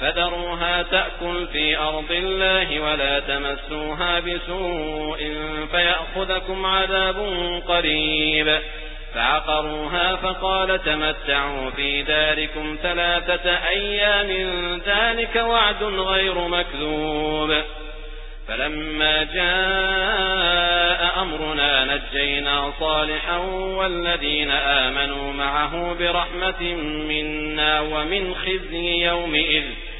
فذروها تأكل في أرض الله ولا تمسوها بسوء فيأخذكم عذاب قريب. فعقروها فقال تمتعوا في داركم ثلاثة أيام ذلك وعد غير مكذوب. فلما جاء أمرنا نجينا صالحا والذين آمنوا معه برحمة منا ومن خزي يومئذ.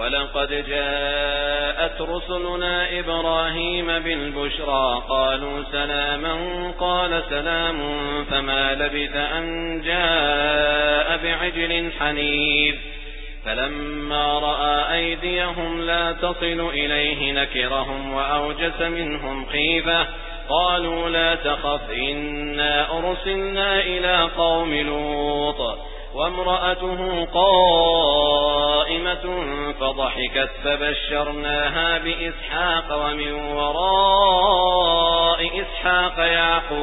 ولقد جاءت رسلنا إبراهيم بالبشرى قالوا سلاما قال سلام فما لبث أن جاء بعجل حنيذ فلما رأى أيديهم لا تصل إليه نكرهم وأوجس منهم خيفة قالوا لا تخف إنا أرسلنا إلى قوم لوط وامرأته فضحكت فبشرناها بإسحاق ومن وراء إسحاق يعقوب